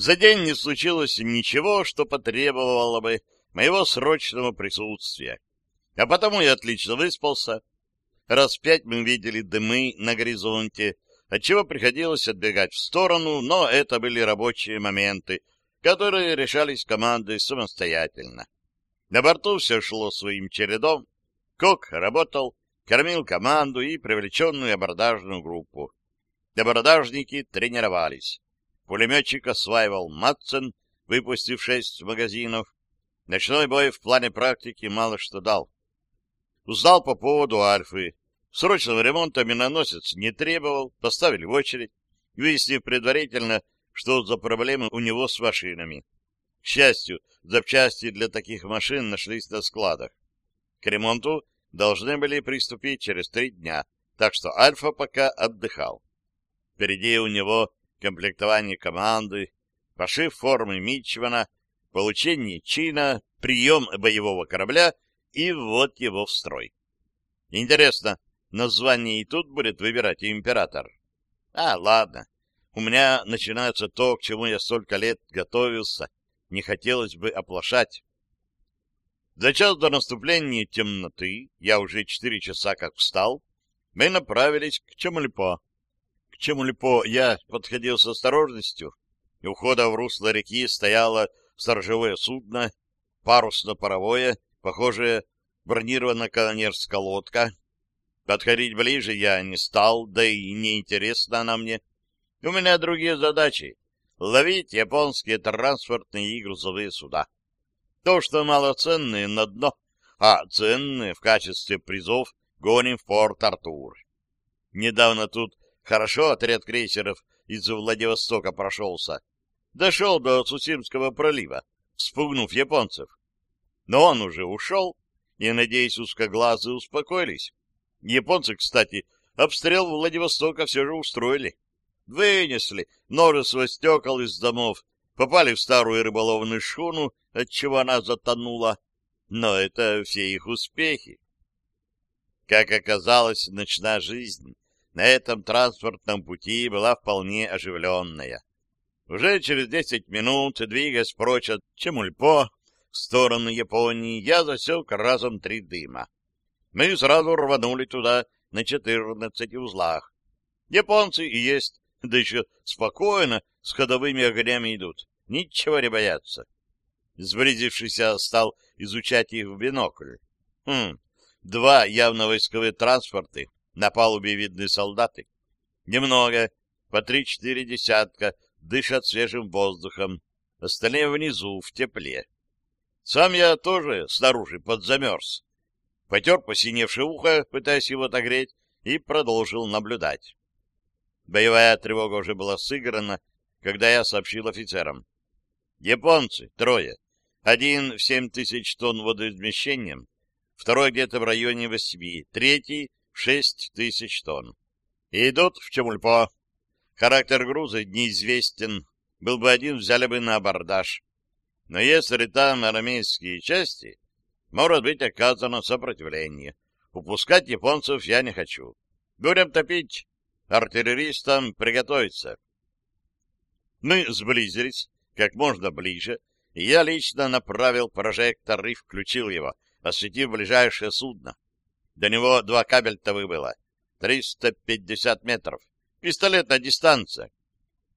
За день не случилось ничего, что потребовало бы моего срочного присутствия. А потому я отлично выспался. Раз пять мы видели дымы на горизонте, отчего приходилось отбегать в сторону, но это были рабочие моменты, которые решались командой самостоятельно. На борту все шло своим чередом. Кок работал, кормил команду и привлеченную абордажную группу. Абордажники тренировались. Пулеметчик осваивал Матсен, выпустив шесть магазинов. Ночной бой в плане практики мало что дал. Узнал по поводу Альфы. Срочного ремонта миноносец не требовал, поставили в очередь, выяснив предварительно, что за проблемы у него с машинами. К счастью, запчасти для таких машин нашлись на складах. К ремонту должны были приступить через три дня, так что Альфа пока отдыхал. Впереди у него комплектование команды, пошив формы Мичмана, получение чина, прием боевого корабля и ввод его в строй. Интересно, название и тут будет выбирать император? А, ладно. У меня начинается то, к чему я столько лет готовился. Не хотелось бы оплошать. За час до наступления темноты, я уже четыре часа как встал, мы направились к Чемульпо чему Липо я подходил с осторожностью. У входа в русло реки стояло сторожевое судно, парусно-паровое, похожее бронированно-канонерская лодка. Подходить ближе я не стал, да и неинтересно она мне. У меня другие задачи — ловить японские транспортные и грузовые суда. То, что малоценные, на дно, а ценные в качестве призов гоним в Порт-Артур. Недавно тут Хорошо отряд крейсеров из Владивостока прошелся. Дошел до Цусимского пролива, спугнув японцев. Но он уже ушел, и, надеюсь, узкоглазы успокоились. Японцы, кстати, обстрел Владивостока все же устроили. Вынесли множество стекол из домов, попали в старую рыболовную шхуну, отчего она затонула. Но это все их успехи. Как оказалось, ночная жизнь на этом транспортном пути была вполне оживленная. Уже через десять минут, двигаясь прочь от Чемульпо в сторону Японии, я засек разом три дыма. Мы сразу рванули туда на четырнадцати узлах. Японцы и есть, да еще спокойно с ходовыми огнями идут. Ничего не боятся. Сблизившись, я стал изучать их в бинокль. Хм, два явно войсковые транспорты на палубе видны солдаты. Немного, по три-четыре десятка, дышат свежим воздухом. Остальные внизу, в тепле. Сам я тоже снаружи подзамерз. Потер посиневшее ухо, пытаясь его отогреть, и продолжил наблюдать. Боевая тревога уже была сыграна, когда я сообщил офицерам. Японцы, трое. Один в семь тысяч тонн водоизмещением, второй где-то в районе восьми, третий шесть тысяч тонн. идут в Чемульпо. Характер груза неизвестен. Был бы один, взяли бы на абордаж. Но если там армейские части, может быть оказано сопротивление. Упускать японцев я не хочу. Будем топить. Артиллеристам приготовиться. Мы сблизились как можно ближе, и я лично направил прожектор и включил его, осветив ближайшее судно. До него два кабельта выбыло. 350 метров. Пистолетная дистанция.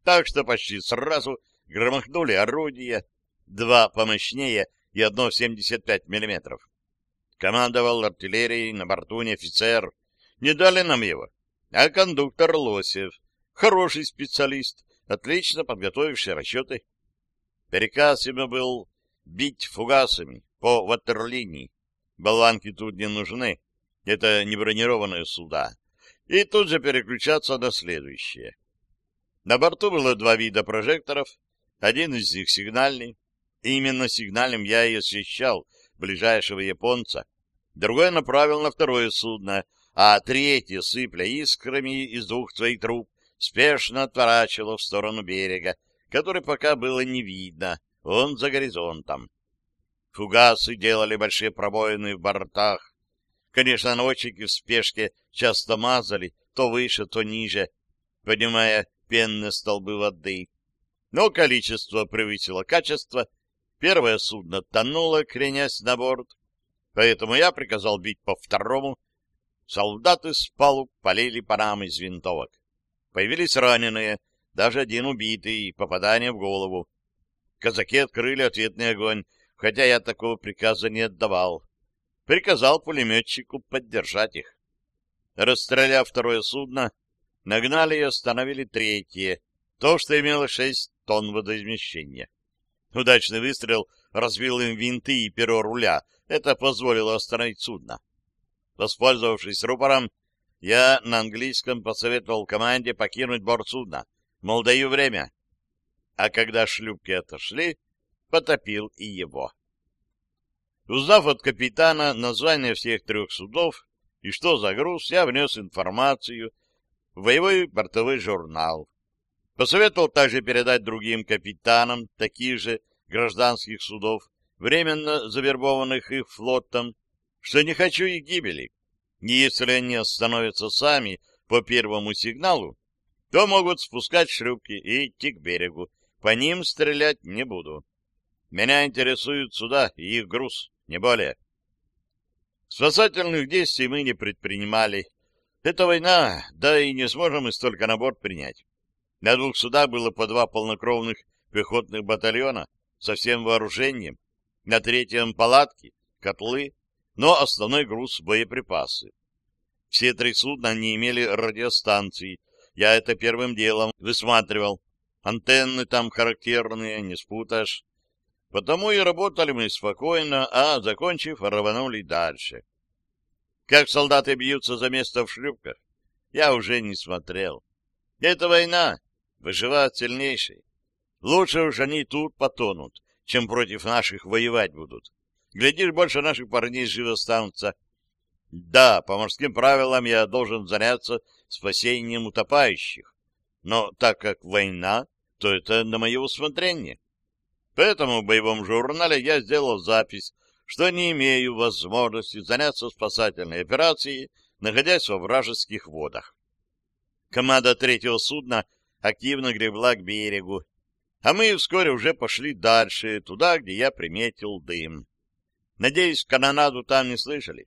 Так что почти сразу громыхнули орудия. Два помощнее и одно 75 миллиметров. Командовал артиллерией на борту не офицер. Не дали нам его. А кондуктор Лосев. Хороший специалист, отлично подготовивший расчеты. Переказ ему был бить фугасами по ватерлинии. Болванки тут не нужны это не бронированные суда, и тут же переключаться на следующее. На борту было два вида прожекторов, один из них сигнальный, и именно сигнальным я и освещал ближайшего японца, другой направил на второе судно, а третье, сыпля искрами из двух своих труб, спешно отворачивало в сторону берега, который пока было не видно, он за горизонтом. Фугасы делали большие пробоины в бортах, Конечно, наводчики в спешке часто мазали, то выше, то ниже, поднимая пенные столбы воды. Но количество превысило качество, первое судно тонуло, кренясь на борт, поэтому я приказал бить по второму. Солдаты с палуб полили по нам из винтовок. Появились раненые, даже один убитый, попадание в голову. Казаки открыли ответный огонь, хотя я такого приказа не отдавал. Приказал пулеметчику поддержать их. Расстреляв второе судно, нагнали и остановили третье, то, что имело шесть тонн водоизмещения. Удачный выстрел разбил им винты и перо руля. Это позволило остановить судно. Воспользовавшись рупором, я на английском посоветовал команде покинуть борт судна. Мол, даю время а когда шлюпки отошли, потопил и его. Узнав от капитана название всех трех судов и что за груз, я внес информацию в боевой бортовой журнал. Посоветовал также передать другим капитанам таких же гражданских судов, временно завербованных их флотом, что не хочу их гибели. И если они остановятся сами по первому сигналу, то могут спускать шлюпки и идти к берегу, по ним стрелять не буду. Меня интересуют суда и их груз, не более. Спасательных действий мы не предпринимали. Это война, да и не сможем мы столько на борт принять. На двух судах было по два полнокровных пехотных батальона со всем вооружением. На третьем палатки, котлы, но основной груз — боеприпасы. Все три судна не имели радиостанций. Я это первым делом высматривал, Антенны там характерные, не спутаешь. Потому и работали мы спокойно, а, закончив, рванули дальше. Как солдаты бьются за место в шлюпках, я уже не смотрел. Это война, выживает сильнейший. Лучше уж они тут потонут, чем против наших воевать будут. Глядишь, больше наших парней живо останутся. Да, по морским правилам я должен заняться спасением утопающих. Но так как война, то это на мое усмотрение. Поэтому в боевом журнале я сделал запись, что не имею возможности заняться спасательной операцией, находясь во вражеских водах. Команда третьего судна активно гребла к берегу, а мы вскоре уже пошли дальше, туда, где я приметил дым. Надеюсь, канонаду там не слышали.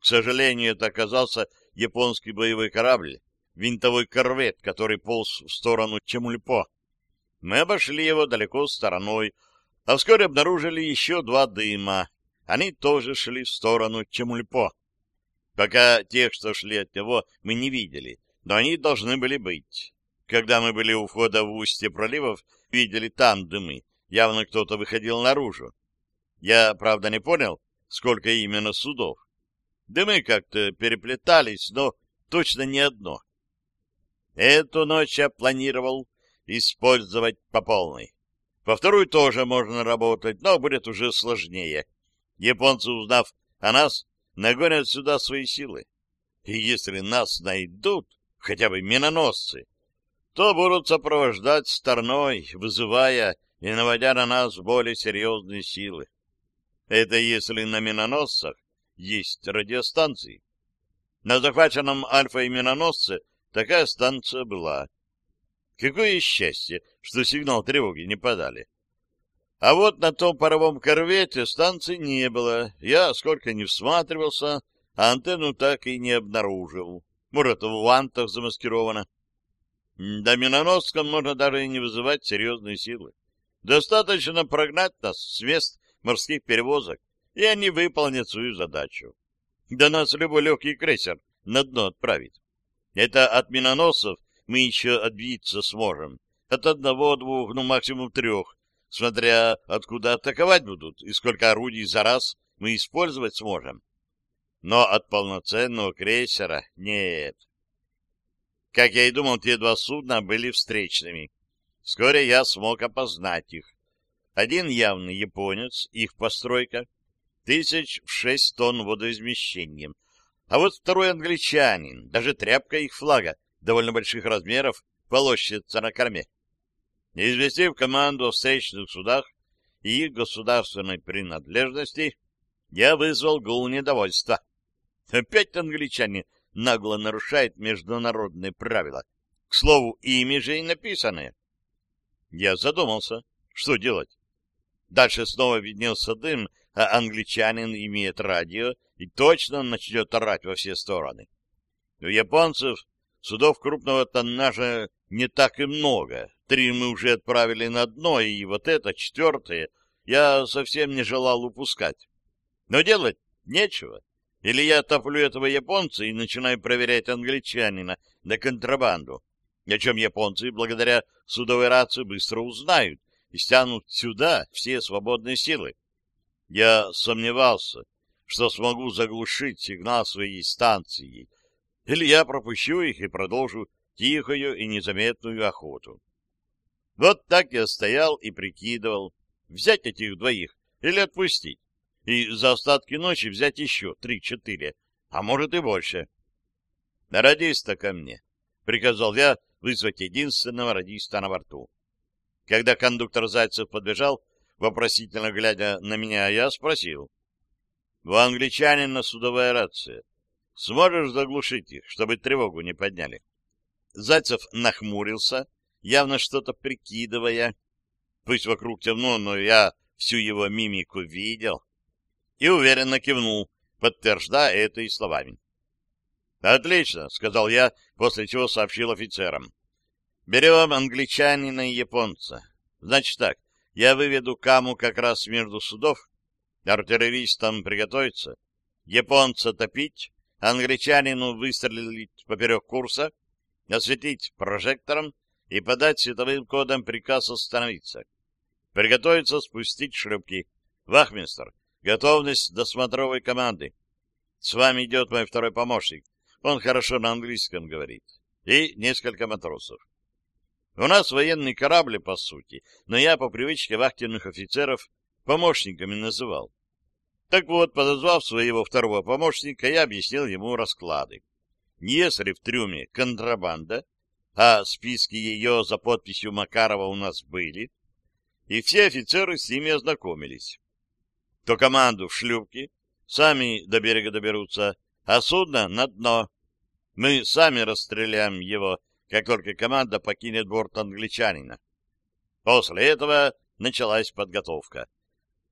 К сожалению, это оказался японский боевой корабль, винтовой корвет, который полз в сторону Чемульпо. Мы обошли его далеко стороной, а вскоре обнаружили еще два дыма. Они тоже шли в сторону Чемульпо. Пока тех, что шли от него, мы не видели, но они должны были быть. Когда мы были у входа в устье проливов, видели там дымы. Явно кто-то выходил наружу. Я, правда, не понял, сколько именно судов. Дымы как-то переплетались, но точно не одно. Эту ночь я планировал использовать по полной. По вторую тоже можно работать, но будет уже сложнее. Японцы, узнав о нас, нагонят сюда свои силы. И если нас найдут, хотя бы миноносцы, то будут сопровождать стороной, вызывая и наводя на нас более серьезные силы. Это если на миноносцах есть радиостанции. На захваченном Альфа и миноносце такая станция была. Какое счастье, что сигнал тревоги не подали. А вот на том паровом корвете станции не было. Я сколько не всматривался, а антенну так и не обнаружил. Может, в вантах замаскировано. До миноносцам можно даже и не вызывать серьезные силы. Достаточно прогнать нас с мест морских перевозок, и они выполнят свою задачу. До нас любой легкий крейсер на дно отправит. Это от миноносцев мы еще отбиться сможем. От одного, двух, ну максимум трех, смотря откуда атаковать будут и сколько орудий за раз мы использовать сможем. Но от полноценного крейсера нет. Как я и думал, те два судна были встречными. Вскоре я смог опознать их. Один явный японец, их постройка, тысяч в шесть тонн водоизмещением. А вот второй англичанин, даже тряпка их флага довольно больших размеров полощется на корме. Известив команду о встречных судах и их государственной принадлежности, я вызвал гул недовольства. Опять англичане нагло нарушают международные правила. К слову, ими же и написаны. Я задумался, что делать. Дальше снова виднелся дым, а англичанин имеет радио и точно начнет орать во все стороны. У японцев судов крупного тоннажа не так и много. Три мы уже отправили на дно, и вот это, четвертое, я совсем не желал упускать. Но делать нечего. Или я топлю этого японца и начинаю проверять англичанина на контрабанду, о чем японцы, благодаря судовой рации, быстро узнают и стянут сюда все свободные силы. Я сомневался, что смогу заглушить сигнал своей станции, или я пропущу их и продолжу тихую и незаметную охоту. Вот так я стоял и прикидывал, взять этих двоих или отпустить, и за остатки ночи взять еще три-четыре, а может и больше. — Радиста ко мне, — приказал я вызвать единственного радиста на борту. Когда кондуктор Зайцев подбежал, вопросительно глядя на меня, я спросил. — У англичанина судовая рация. Сможешь заглушить их, чтобы тревогу не подняли? Зайцев нахмурился, явно что-то прикидывая. Пусть вокруг темно, но я всю его мимику видел. И уверенно кивнул, подтверждая это и словами. «Отлично», — сказал я, после чего сообщил офицерам. «Берем англичанина и японца. Значит так, я выведу каму как раз между судов, артиллеристам приготовиться, японца топить, англичанину выстрелить поперек курса, осветить прожектором и подать световым кодом приказ остановиться. Приготовиться спустить шлюпки. Вахмистр, готовность досмотровой команды. С вами идет мой второй помощник. Он хорошо на английском говорит. И несколько матросов. У нас военный корабль, по сути, но я по привычке вахтенных офицеров помощниками называл. Так вот, подозвав своего второго помощника, я объяснил ему расклады. Если в трюме контрабанда, а списки ее за подписью Макарова у нас были, и все офицеры с ними ознакомились, то команду в шлюпке сами до берега доберутся, а судно на дно. Мы сами расстреляем его, как только команда покинет борт англичанина. После этого началась подготовка.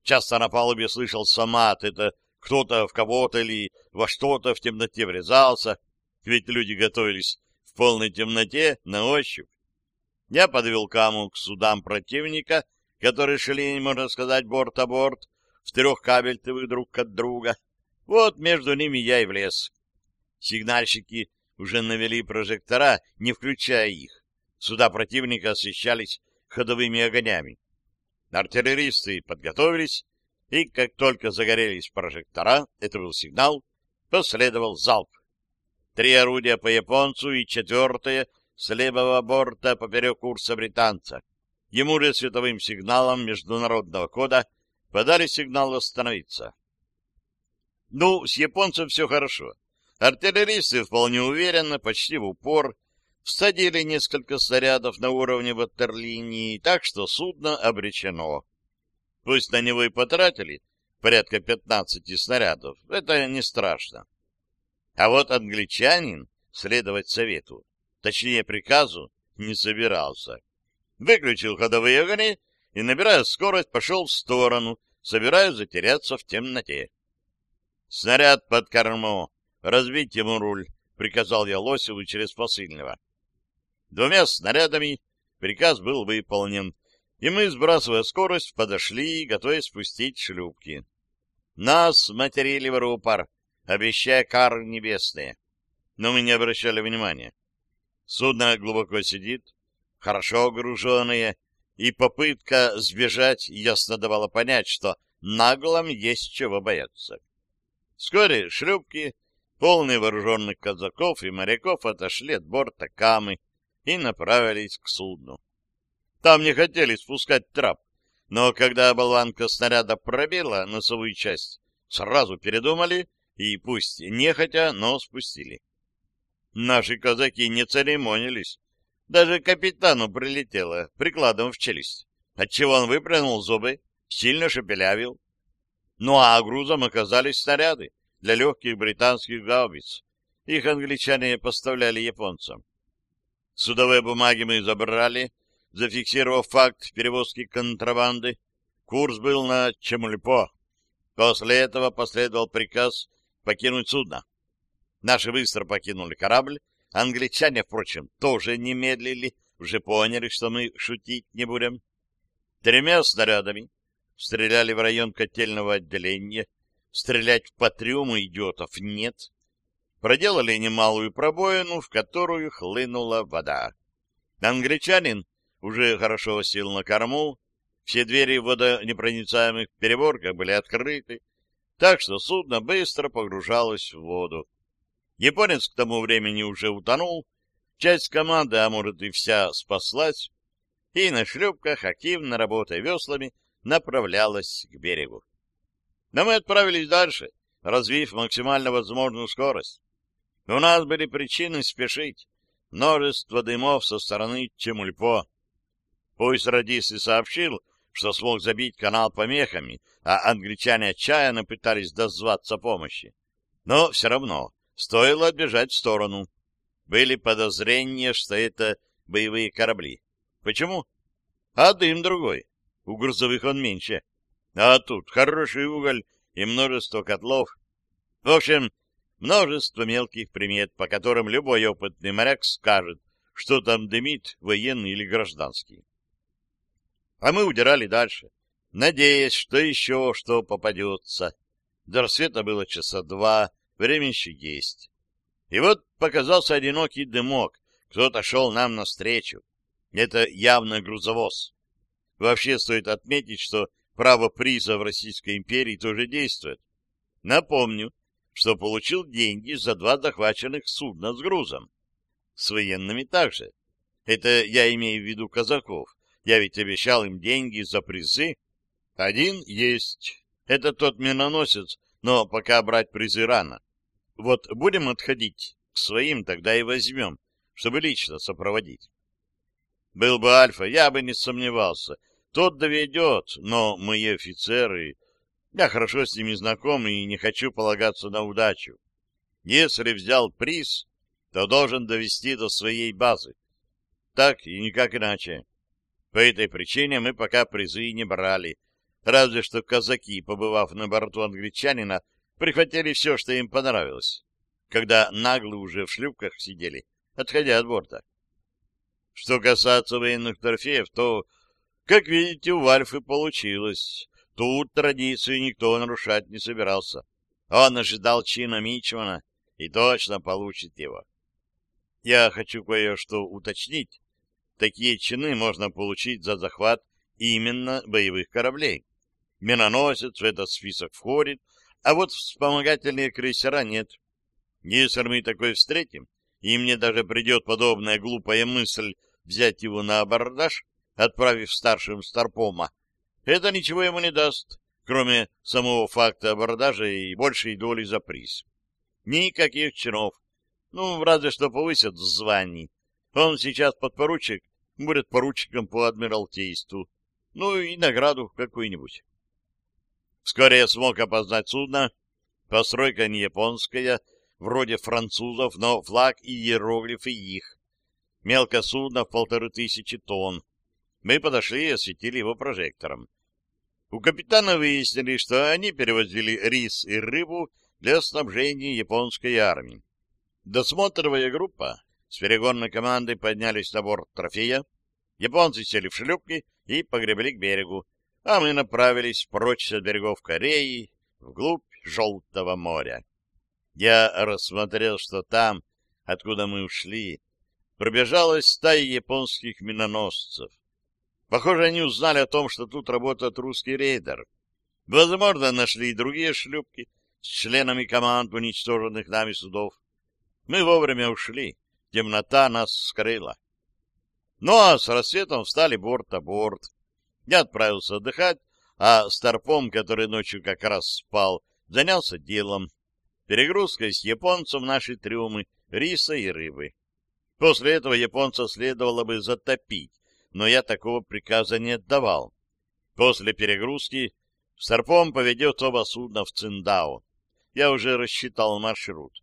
Часто на палубе слышал самат, это кто-то в кого-то или во что-то в темноте врезался, ведь люди готовились в полной темноте на ощупь. Я подвел каму к судам противника, которые шли, можно сказать, борт о борт, в трех кабельтовых друг от друга. Вот между ними я и влез. Сигнальщики уже навели прожектора, не включая их. Суда противника освещались ходовыми огнями. Артиллеристы подготовились, и как только загорелись прожектора, это был сигнал, последовал залп. Три орудия по японцу и четвертое с левого борта поперек курса британца. Ему же световым сигналом международного кода подали сигнал остановиться. Ну, с японцем все хорошо. Артиллеристы вполне уверенно, почти в упор, всадили несколько снарядов на уровне ватерлинии, так что судно обречено. Пусть на него и потратили порядка 15 снарядов, это не страшно. А вот англичанин следовать совету, точнее приказу, не собирался. Выключил ходовые огни и, набирая скорость, пошел в сторону, собираясь затеряться в темноте. «Снаряд под корму! Разбить ему руль!» — приказал я Лосеву через посыльного. Двумя снарядами приказ был выполнен, и мы, сбрасывая скорость, подошли, готовясь спустить шлюпки. Нас материли в рупор, обещая кар небесные. Но мы не обращали внимания. Судно глубоко сидит, хорошо груженное, и попытка сбежать ясно давала понять, что наглым есть чего бояться. Вскоре шлюпки, полные вооруженных казаков и моряков, отошли от борта Камы, и направились к судну. Там не хотели спускать трап, но когда болванка снаряда пробила носовую часть, сразу передумали и пусть нехотя, но спустили. Наши казаки не церемонились. Даже капитану прилетело прикладом в челюсть, отчего он выплюнул зубы, сильно шепелявил. Ну а грузом оказались снаряды для легких британских гаубиц. Их англичане поставляли японцам. Судовые бумаги мы забрали, зафиксировав факт перевозки контрабанды, курс был на Чемульпо. После этого последовал приказ покинуть судно. Наши быстро покинули корабль, англичане, впрочем, тоже не медлили, уже поняли, что мы шутить не будем. Тремя снарядами стреляли в район котельного отделения, стрелять в патрюму идиотов нет. Проделали немалую пробоину, в которую хлынула вода. Англичанин уже хорошо сел на корму, все двери водонепроницаемых переборках были открыты, так что судно быстро погружалось в воду. Японец к тому времени уже утонул, часть команды, а может и вся, спаслась, и на шлюпках, активно работая веслами, направлялась к берегу. Но мы отправились дальше, развив максимально возможную скорость. У нас были причины спешить. Множество дымов со стороны Чемульпо. Пусть радист и сообщил, что смог забить канал помехами, а англичане отчаянно пытались дозваться помощи. Но все равно стоило отбежать в сторону. Были подозрения, что это боевые корабли. Почему? А дым другой. У грузовых он меньше. А тут хороший уголь и множество котлов. В общем, множество мелких примет, по которым любой опытный моряк скажет, что там дымит, военный или гражданский. А мы удирали дальше, надеясь, что еще что попадется. До рассвета было часа два, время еще есть. И вот показался одинокий дымок, кто-то шел нам навстречу. Это явно грузовоз. Вообще стоит отметить, что право приза в Российской империи тоже действует. Напомню, что получил деньги за два захваченных судна с грузом. С военными также. Это я имею в виду казаков. Я ведь обещал им деньги за призы. Один есть. Это тот миноносец, но пока брать призы рано. Вот будем отходить к своим, тогда и возьмем, чтобы лично сопроводить. Был бы Альфа, я бы не сомневался. Тот доведет, но мы офицеры. Я хорошо с ними знаком и не хочу полагаться на удачу. Если взял приз, то должен довести до своей базы. Так и никак иначе. По этой причине мы пока призы не брали. Разве что казаки, побывав на борту англичанина, прихватили все, что им понравилось, когда наглы уже в шлюпках сидели, отходя от борта. Что касается военных трофеев, то, как видите, у Альфы получилось. Тут традицию никто нарушать не собирался. Он ожидал чина Мичмана и точно получит его. Я хочу кое-что уточнить. Такие чины можно получить за захват именно боевых кораблей. Миноносец в этот список входит, а вот вспомогательные крейсера нет. Если мы такой встретим, и мне даже придет подобная глупая мысль взять его на абордаж, отправив старшим Старпома, это ничего ему не даст, кроме самого факта абордажа и большей доли за приз. Никаких чинов. Ну, разве что повысят в. Он сейчас подпоручик, будет поручиком по адмиралтейству. Ну и награду какую-нибудь. Вскоре я смог опознать судно. Постройка не японская, вроде французов, но флаг и иероглифы их. Мелкое судно в полторы тысячи тонн. Мы подошли и осветили его прожектором. У капитана выяснили, что они перевозили рис и рыбу для снабжения японской армии. Досмотровая группа с перегонной командой поднялись на борт трофея, японцы сели в шлюпки и погребли к берегу, а мы направились прочь от берегов Кореи вглубь Желтого моря. Я рассмотрел, что там, откуда мы ушли, пробежалась стая японских миноносцев. Похоже, они узнали о том, что тут работает русский рейдер. Возможно, нашли и другие шлюпки с членами команд уничтоженных нами судов. Мы вовремя ушли. Темнота нас скрыла. Ну а с рассветом встали борт о борт. Я отправился отдыхать, а Старпом, который ночью как раз спал, занялся делом. Перегрузкой с японцем наши трюмы, риса и рыбы. После этого японца следовало бы затопить, но я такого приказа не отдавал. После перегрузки Старпом поведет оба судна в Циндао. Я уже рассчитал маршрут.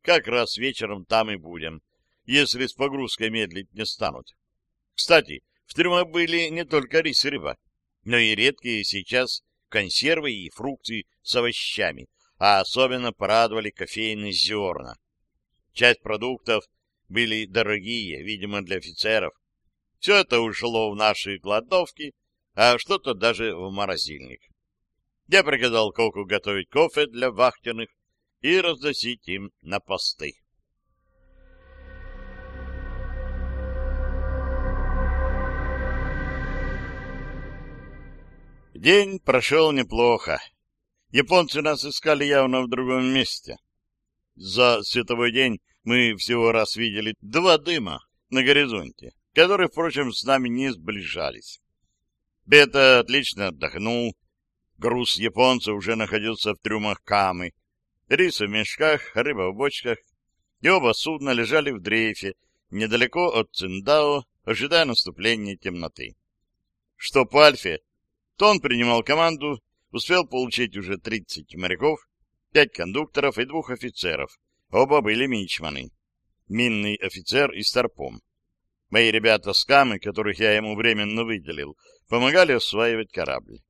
Как раз вечером там и будем, если с погрузкой медлить не станут. Кстати, В трюмах были не только рис и рыба, но и редкие сейчас консервы и фрукты с овощами, а особенно порадовали кофейные зерна. Часть продуктов были дорогие, видимо, для офицеров. Все это ушло в наши кладовки, а что-то даже в морозильник. Я приказал Коку готовить кофе для вахтенных и разносить им на посты. День прошел неплохо. Японцы нас искали явно в другом месте. За световой день мы всего раз видели два дыма на горизонте, которые, впрочем, с нами не сближались. Бета отлично отдохнул, Груз японцев уже находился в трюмах Камы. Рис в мешках, рыба в бочках. И оба судна лежали в дрейфе, недалеко от Циндао, ожидая наступления темноты. Что по Альфе, то он принимал команду, успел получить уже 30 моряков, пять кондукторов и двух офицеров. Оба были мичманы. Минный офицер и старпом. Мои ребята с Камы, которых я ему временно выделил, помогали осваивать корабль.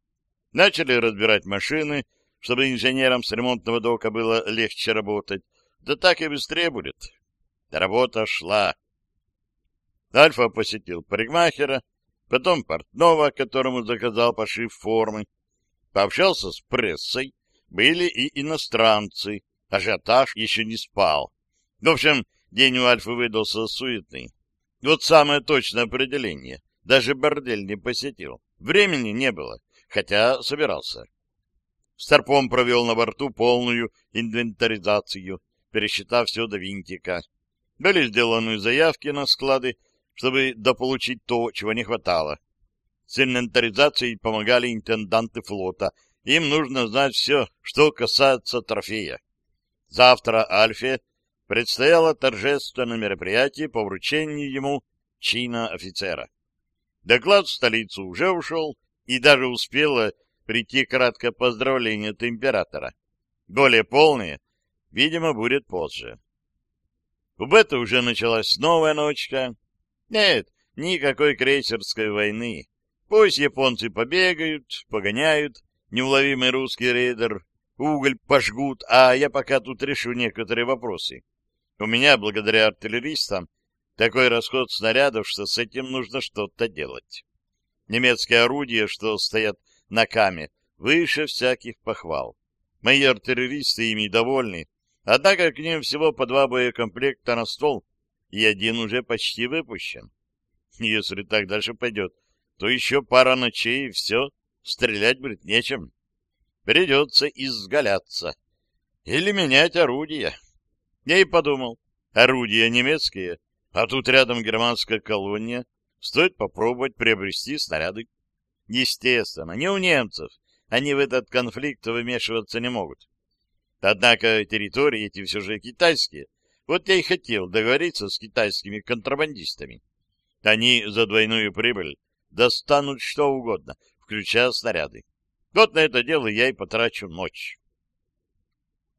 Начали разбирать машины, чтобы инженерам с ремонтного дока было легче работать. Да так и быстрее будет. Работа шла. Альфа посетил парикмахера, потом портного, которому заказал пошив формы. Пообщался с прессой, были и иностранцы. Ажиотаж еще не спал. В общем, день у Альфы выдался суетный. Вот самое точное определение. Даже бордель не посетил. Времени не было хотя собирался. Старпом провел на борту полную инвентаризацию, пересчитав все до винтика. Были сделаны заявки на склады, чтобы дополучить то, чего не хватало. С инвентаризацией помогали интенданты флота. Им нужно знать все, что касается трофея. Завтра Альфе предстояло торжественное мероприятие по вручению ему чина офицера. Доклад в столицу уже ушел, и даже успело прийти краткое поздравление от императора. Более полное, видимо, будет позже. У Бета уже началась новая ночка. Нет, никакой крейсерской войны. Пусть японцы побегают, погоняют, неуловимый русский рейдер, уголь пожгут, а я пока тут решу некоторые вопросы. У меня, благодаря артиллеристам, такой расход снарядов, что с этим нужно что-то делать. Немецкие орудия, что стоят на каме, выше всяких похвал. Мои артиллеристы ими довольны, однако к ним всего по два боекомплекта на стол, и один уже почти выпущен. Если так дальше пойдет, то еще пара ночей, и все, стрелять будет нечем. Придется изгаляться. Или менять орудия. Я и подумал, орудия немецкие, а тут рядом германская колония, стоит попробовать приобрести снаряды. Естественно, не у немцев, они в этот конфликт вмешиваться не могут. Однако территории эти все же китайские. Вот я и хотел договориться с китайскими контрабандистами. Они за двойную прибыль достанут что угодно, включая снаряды. Вот на это дело я и потрачу ночь.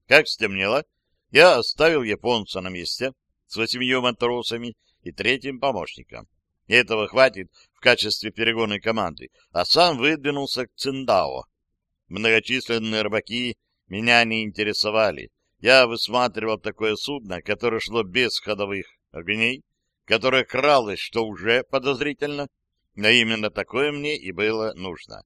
Как стемнело, я оставил японца на месте с восемью матросами и третьим помощником. Этого хватит в качестве перегонной команды, а сам выдвинулся к Циндао. Многочисленные рыбаки меня не интересовали. Я высматривал такое судно, которое шло без ходовых огней, которое кралось, что уже подозрительно, но именно такое мне и было нужно.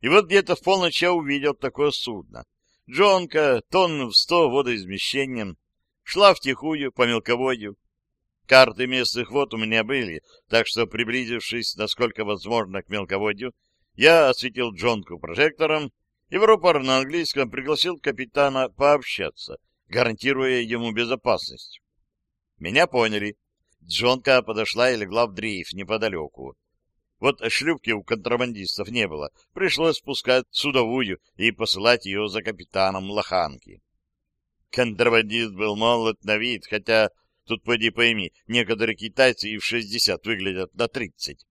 И вот где-то в полночь я увидел такое судно. Джонка, тонн в сто водоизмещением, шла втихую по мелководью, Карты местных вод у меня были, так что, приблизившись, насколько возможно, к мелководью, я осветил Джонку прожектором и в рупор на английском пригласил капитана пообщаться, гарантируя ему безопасность. Меня поняли. Джонка подошла и легла в дрейф неподалеку. Вот шлюпки у контрабандистов не было. Пришлось спускать судовую и посылать ее за капитаном лоханки. Контрабандист был молод на вид, хотя Тут поди пойми, некоторые китайцы и в 60 выглядят на 30.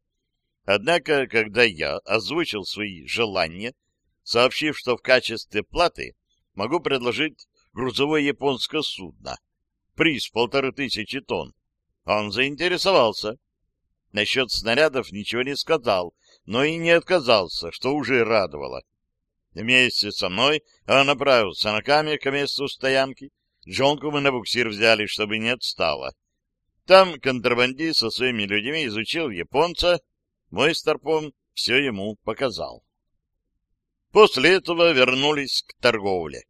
Однако, когда я озвучил свои желания, сообщив, что в качестве платы могу предложить грузовое японское судно, приз полторы тысячи тонн, он заинтересовался. Насчет снарядов ничего не сказал, но и не отказался, что уже радовало. Вместе со мной он направился на камень к месту стоянки. Джонку мы на буксир взяли, чтобы не отстала. Там контрабандист со своими людьми изучил японца, мой старпом все ему показал. После этого вернулись к торговле.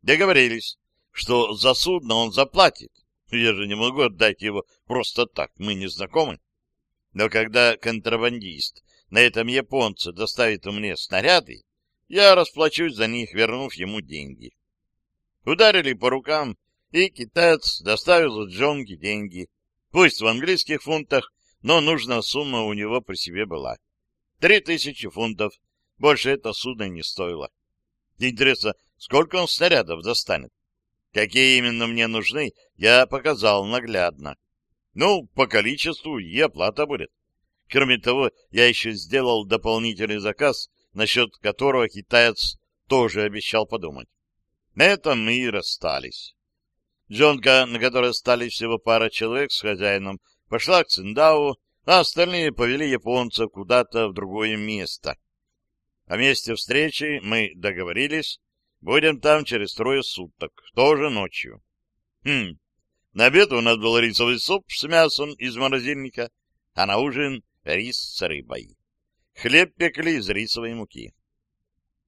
Договорились, что за судно он заплатит. Я же не могу отдать его просто так, мы не знакомы. Но когда контрабандист на этом японце доставит мне снаряды, я расплачусь за них, вернув ему деньги. Ударили по рукам, и китаец доставил Джонге деньги. Пусть в английских фунтах, но нужная сумма у него при себе была. Три тысячи фунтов. Больше это судно не стоило. Интересно, сколько он снарядов достанет? Какие именно мне нужны, я показал наглядно. Ну, по количеству и оплата будет. Кроме того, я еще сделал дополнительный заказ, насчет которого китаец тоже обещал подумать. На этом мы и расстались. Джонка, на которой остались всего пара человек с хозяином, пошла к Циндау, а остальные повели японцев куда-то в другое место. О месте встречи мы договорились, будем там через трое суток, тоже ночью. Хм, на обед у нас был рисовый суп с мясом из морозильника, а на ужин рис с рыбой. Хлеб пекли из рисовой муки.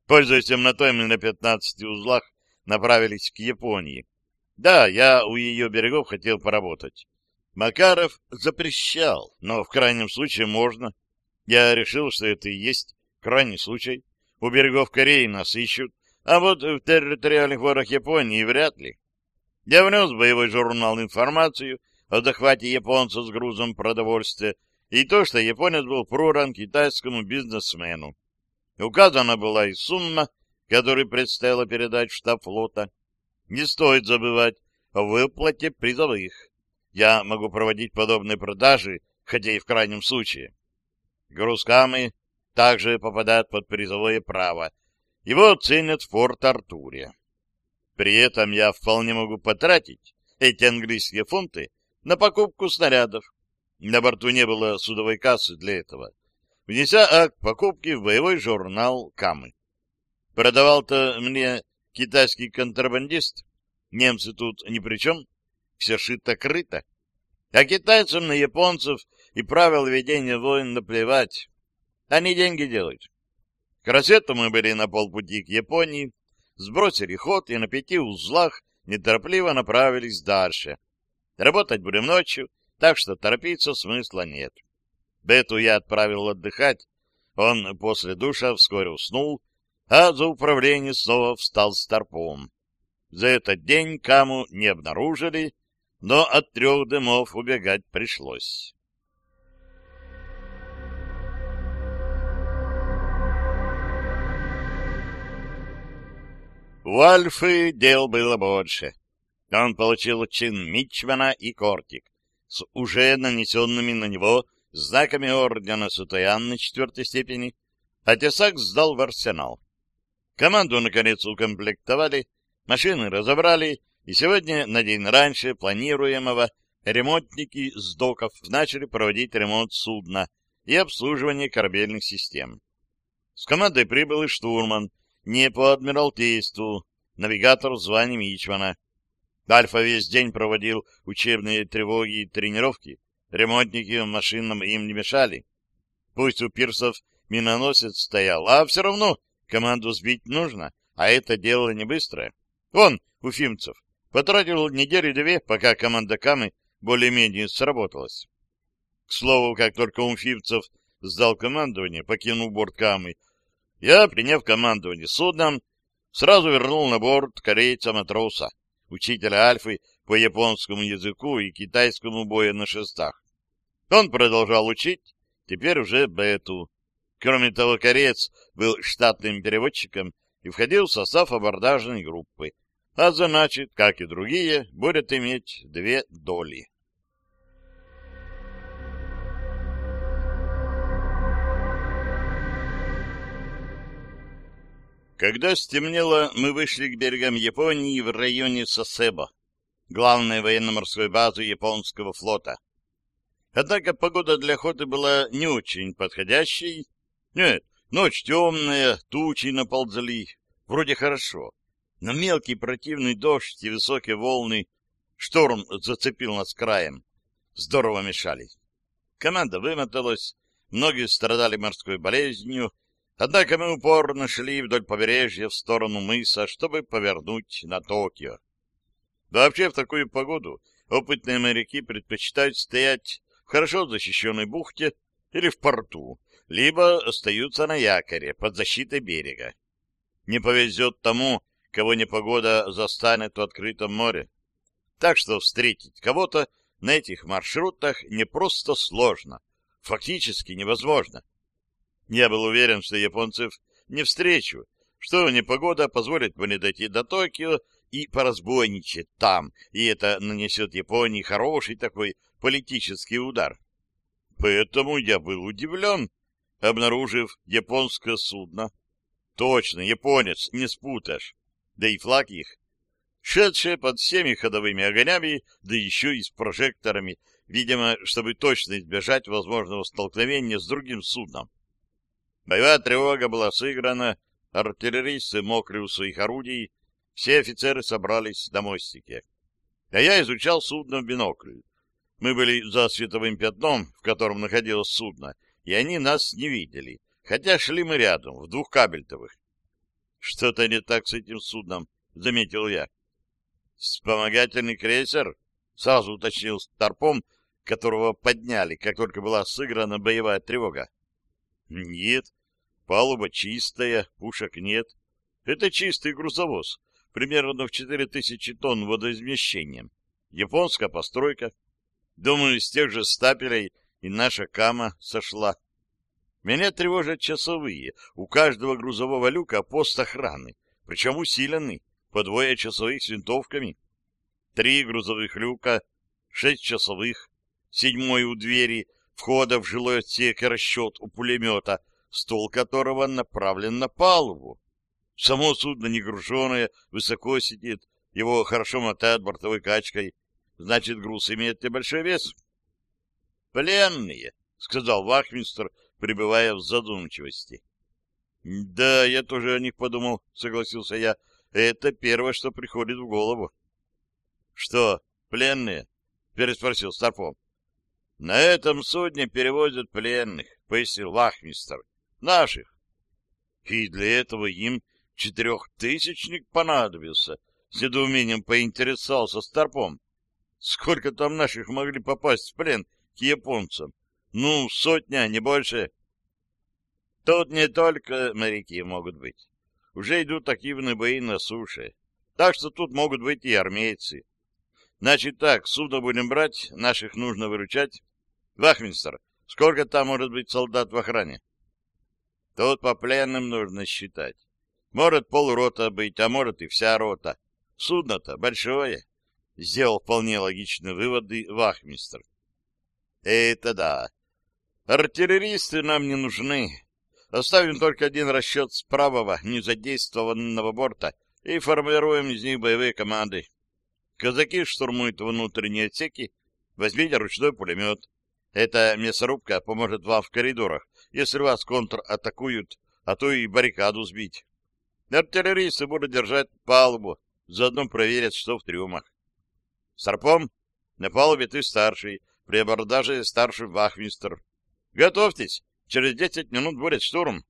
Пользуясь темнотой, мы на пятнадцати узлах направились к Японии. Да, я у ее берегов хотел поработать. Макаров запрещал, но в крайнем случае можно. Я решил, что это и есть крайний случай. У берегов Кореи нас ищут, а вот в территориальных водах Японии вряд ли. Я внес в боевой журнал информацию о захвате японца с грузом продовольствия и то, что японец был проран китайскому бизнесмену. Указана была и сумма, которую предстояло передать в штаб флота. Не стоит забывать о выплате призовых. Я могу проводить подобные продажи, хотя и в крайнем случае. Грузкамы также попадают под призовое право. Его ценят в Порт-Артуре. При этом я вполне могу потратить эти английские фунты на покупку снарядов. На борту не было судовой кассы для этого. Внеся акт покупки в боевой журнал Камы. Продавал-то мне китайский контрабандист. Немцы тут ни при чем. Все шито-крыто. А китайцам на японцев и правил ведения войн наплевать. Они деньги делают. К рассвету мы были на полпути к Японии, сбросили ход и на пяти узлах неторопливо направились дальше. Работать будем ночью, так что торопиться смысла нет. Бету я отправил отдыхать. Он после душа вскоре уснул, а за управление снова встал старпом. За этот день Каму не обнаружили, но от трех дымов убегать пришлось. У Альфы дел было больше. Он получил чин Мичмана и Кортик с уже нанесенными на него знаками ордена Сутаянны четвертой степени, а Тесак сдал в арсенал. Команду, наконец, укомплектовали, машины разобрали, и сегодня, на день раньше планируемого, ремонтники с доков начали проводить ремонт судна и обслуживание корабельных систем. С командой прибыл и штурман, не по адмиралтейству, навигатор в звании Мичмана. Альфа весь день проводил учебные тревоги и тренировки. Ремонтники машинам им не мешали. Пусть у пирсов миноносец стоял, а все равно команду сбить нужно, а это дело не быстрое. Он, Уфимцев, потратил недели-две, пока команда Камы более-менее сработалась. К слову, как только Уфимцев сдал командование, покинув борт Камы, я, приняв командование судном, сразу вернул на борт корейца-матроса, учителя Альфы по японскому языку и китайскому бою на шестах. Он продолжал учить, теперь уже бету. Кроме того, кореец был штатным переводчиком и входил в состав абордажной группы, а значит, как и другие, будет иметь две доли. Когда стемнело, мы вышли к берегам Японии в районе Сосебо, главной военно-морской базы японского флота. Однако погода для охоты была не очень подходящей. Нет, ночь темная, тучи наползли. Вроде хорошо. Но мелкий противный дождь и высокие волны шторм зацепил нас краем. Здорово мешали. Команда вымоталась, многие страдали морской болезнью, однако мы упорно шли вдоль побережья в сторону мыса, чтобы повернуть на Токио. Вообще в такую погоду опытные моряки предпочитают стоять хорошо защищенной бухте или в порту, либо остаются на якоре под защитой берега. Не повезет тому, кого непогода застанет в открытом море. Так что встретить кого-то на этих маршрутах не просто сложно, фактически невозможно. Я был уверен, что японцев не встречу, что непогода позволит мне дойти до Токио и поразбойничать там, и это нанесет Японии хороший такой политический удар. Поэтому я был удивлен, обнаружив японское судно. Точно, японец, не спутаешь. Да и флаг их. Шедшие под всеми ходовыми огнями, да еще и с прожекторами, видимо, чтобы точно избежать возможного столкновения с другим судном. Боевая тревога была сыграна, артиллеристы мокли у своих орудий, все офицеры собрались на мостике. А я изучал судно в бинокль. Мы были за световым пятном, в котором находилось судно, и они нас не видели, хотя шли мы рядом, в двух кабельтовых. Что-то не так с этим судном, заметил я. Вспомогательный крейсер? Сразу уточнил Старпом, которого подняли, как только была сыграна боевая тревога. Нет, палуба чистая, пушек нет. Это чистый грузовоз, примерно в 4000 тонн водоизмещением. Японская постройка. Думаю, из тех же стапелей и наша кама сошла. Меня тревожат часовые. У каждого грузового люка пост охраны, причем усиленный, по двое часовых с винтовками. Три грузовых люка, шесть часовых, седьмой у двери, входа в жилой отсек и расчет у пулемета, стол которого направлен на палубу. Само судно негруженное, высоко сидит, его хорошо мотает бортовой качкой, Значит, груз имеет небольшой вес. «Пленные», — сказал Вахмистр, пребывая в задумчивости. «Да, я тоже о них подумал», — согласился я. «Это первое, что приходит в голову». «Что, пленные?» — переспросил Старпом. «На этом судне перевозят пленных», — пояснил Вахмистр. «Наших». «И для этого им четырехтысячник понадобился», — с недоумением поинтересовался Старпом. Сколько там наших могли попасть в плен к японцам? Ну, сотня, не больше. Тут не только моряки могут быть. Уже идут активные бои на суше. Так что тут могут быть и армейцы. Значит так, судно будем брать, наших нужно выручать. Вахминстер, сколько там может быть солдат в охране? Тут по пленным нужно считать. Может полрота быть, а может и вся рота. Судно-то большое сделал вполне логичные выводы вахмистр. Это да. Артиллеристы нам не нужны. Оставим только один расчет с правого, незадействованного борта и формируем из них боевые команды. Казаки штурмуют внутренние отсеки, возьмите ручной пулемет. Эта мясорубка поможет вам в коридорах, если вас контратакуют, а то и баррикаду сбить. Артиллеристы будут держать палубу, заодно проверят, что в трюмах. Старпом, на палубе ты старший, при абордаже старший вахмистр. Готовьтесь, через десять минут будет штурм.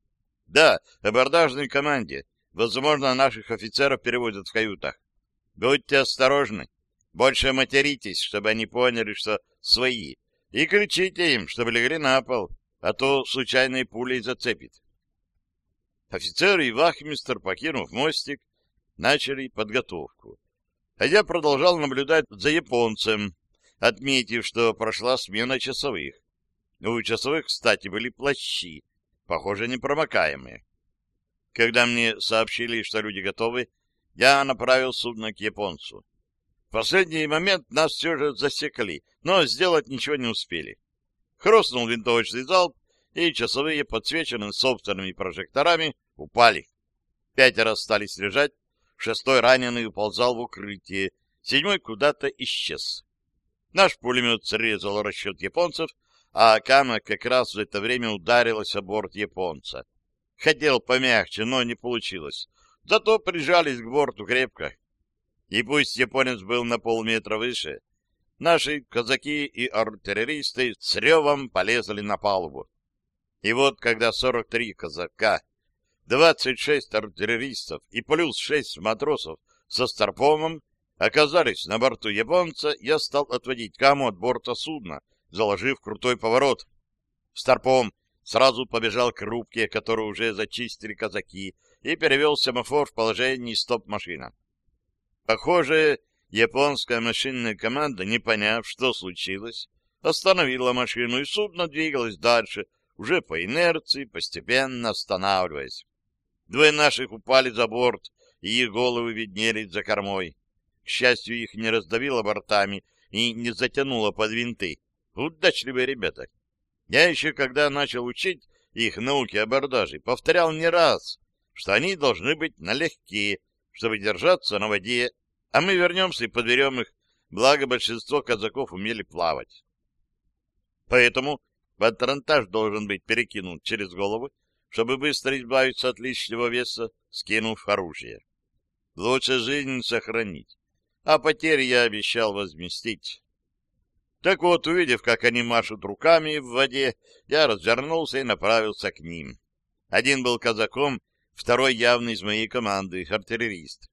Да, абордажной команде. Возможно, наших офицеров переводят в каютах. Будьте осторожны. Больше материтесь, чтобы они поняли, что свои. И кричите им, чтобы легли на пол, а то случайной пулей зацепит. Офицер и вахмистр, покинув мостик, начали подготовку а я продолжал наблюдать за японцем, отметив, что прошла смена часовых. У часовых, кстати, были плащи, похоже, непромокаемые. Когда мне сообщили, что люди готовы, я направил судно к японцу. В последний момент нас все же засекли, но сделать ничего не успели. Хрустнул винтовочный залп, и часовые, подсвеченные собственными прожекторами, упали. Пятеро остались лежать, Шестой раненый уползал в укрытие, седьмой куда-то исчез. Наш пулемет срезал расчет японцев, а Кама как раз в это время ударилась о борт японца. Хотел помягче, но не получилось. Зато прижались к борту крепко. И пусть японец был на полметра выше, наши казаки и артиллеристы с ревом полезли на палубу. И вот, когда 43 казака, 26 артиллеристов и плюс 6 матросов со старпомом оказались на борту японца, я стал отводить каму от борта судна, заложив крутой поворот. Старпом сразу побежал к рубке, которую уже зачистили казаки, и перевел семафор в положение стоп-машина. Похоже, японская машинная команда, не поняв, что случилось, остановила машину, и судно двигалось дальше, уже по инерции, постепенно останавливаясь. Двое наших упали за борт, и их головы виднелись за кормой. К счастью, их не раздавило бортами и не затянуло под винты. Удачливые ребята. Я еще, когда начал учить их науки абордажей, повторял не раз, что они должны быть налегке, чтобы держаться на воде, а мы вернемся и подберем их, благо большинство казаков умели плавать. Поэтому патронтаж должен быть перекинут через голову, чтобы быстро избавиться от лишнего веса, скинув оружие. Лучше жизнь сохранить, а потери я обещал возместить. Так вот, увидев, как они машут руками в воде, я развернулся и направился к ним. Один был казаком, второй явно из моей команды, артиллерист.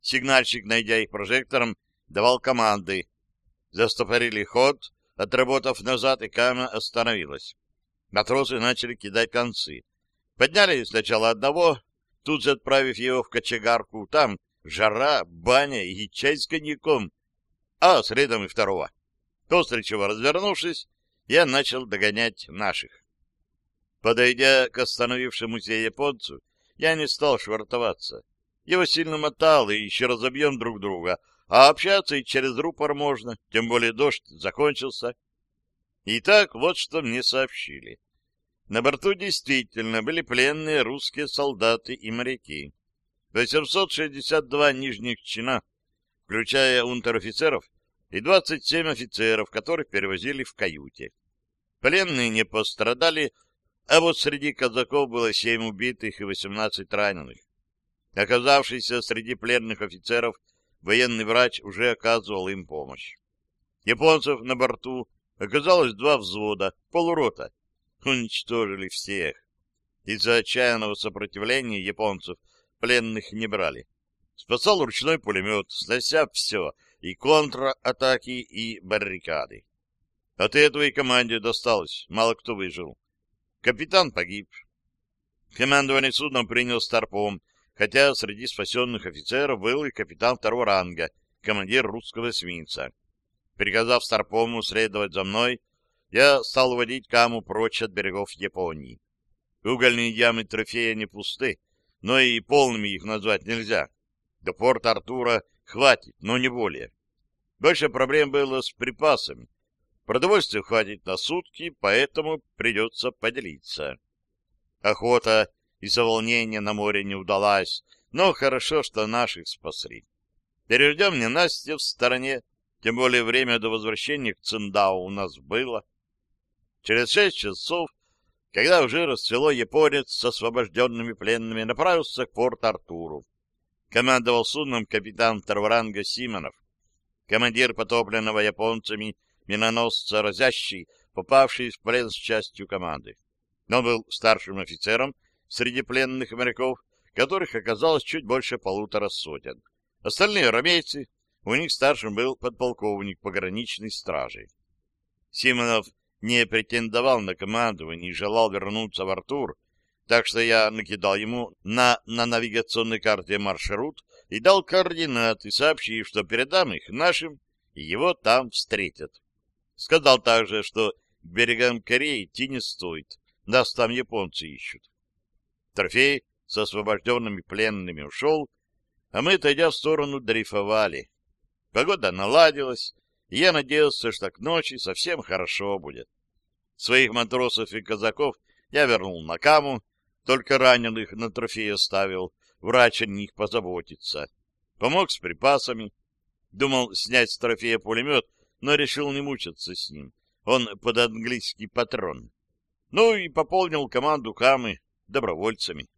Сигнальщик, найдя их прожектором, давал команды. Застопорили ход, отработав назад, и кама остановилась. Матросы начали кидать концы. Подняли сначала одного, тут же отправив его в кочегарку. Там жара, баня и чай с коньяком, а следом и второго. После чего, развернувшись, я начал догонять наших. Подойдя к остановившемуся японцу, я не стал швартоваться. Его сильно мотало, и еще разобьем друг друга, а общаться и через рупор можно, тем более дождь закончился. Итак, вот что мне сообщили. На борту действительно были пленные русские солдаты и моряки. 862 нижних чина, включая унтер-офицеров, и 27 офицеров, которых перевозили в каюте. Пленные не пострадали, а вот среди казаков было 7 убитых и 18 раненых. Оказавшийся среди пленных офицеров, военный врач уже оказывал им помощь. Японцев на борту оказалось два взвода, полурота. Уничтожили всех. Из-за отчаянного сопротивления японцев пленных не брали. Спасал ручной пулемет, снося все, и контратаки, и баррикады. От этого и команде досталось, мало кто выжил. Капитан погиб. Командование судном принял старпом, хотя среди спасенных офицеров был и капитан второго ранга, командир русского эсминца. Приказав старпому следовать за мной, я стал водить Каму прочь от берегов Японии. Угольные ямы трофея не пусты, но и полными их назвать нельзя. До порта Артура хватит, но не более. Больше проблем было с припасами. Продовольствия хватит на сутки, поэтому придется поделиться. Охота из-за волнения на море не удалась, но хорошо, что наших спасли. Переждем не Настя в стороне, тем более время до возвращения к Циндау у нас было. Через шесть часов когда уже расцвело, японец с освобожденными пленными направился к Порт-Артуру. Командовал судном капитан второго ранга Симонов. Командир потопленного японцами миноносца «Разящий», попавший в плен с частью команды. Он был старшим офицером среди пленных моряков, которых оказалось чуть больше полутора сотен. Остальные ромейцы, у них старшим был подполковник пограничной стражи. Симонов не претендовал на командование и желал вернуться в Артур, так что я накидал ему на, на навигационной карте маршрут и дал координаты, сообщив, что передам их нашим, и его там встретят. Сказал также, что к берегам Кореи идти не стоит, нас там японцы ищут. Трофей с освобожденными пленными ушел, а мы, отойдя в сторону, дрейфовали. Погода наладилась, и я надеялся, что к ночи совсем хорошо будет. Своих матросов и казаков я вернул на каму, только раненых на трофей оставил, врач о них позаботится. Помог с припасами. Думал снять с трофея пулемет, но решил не мучиться с ним. Он под английский патрон. Ну и пополнил команду Камы добровольцами.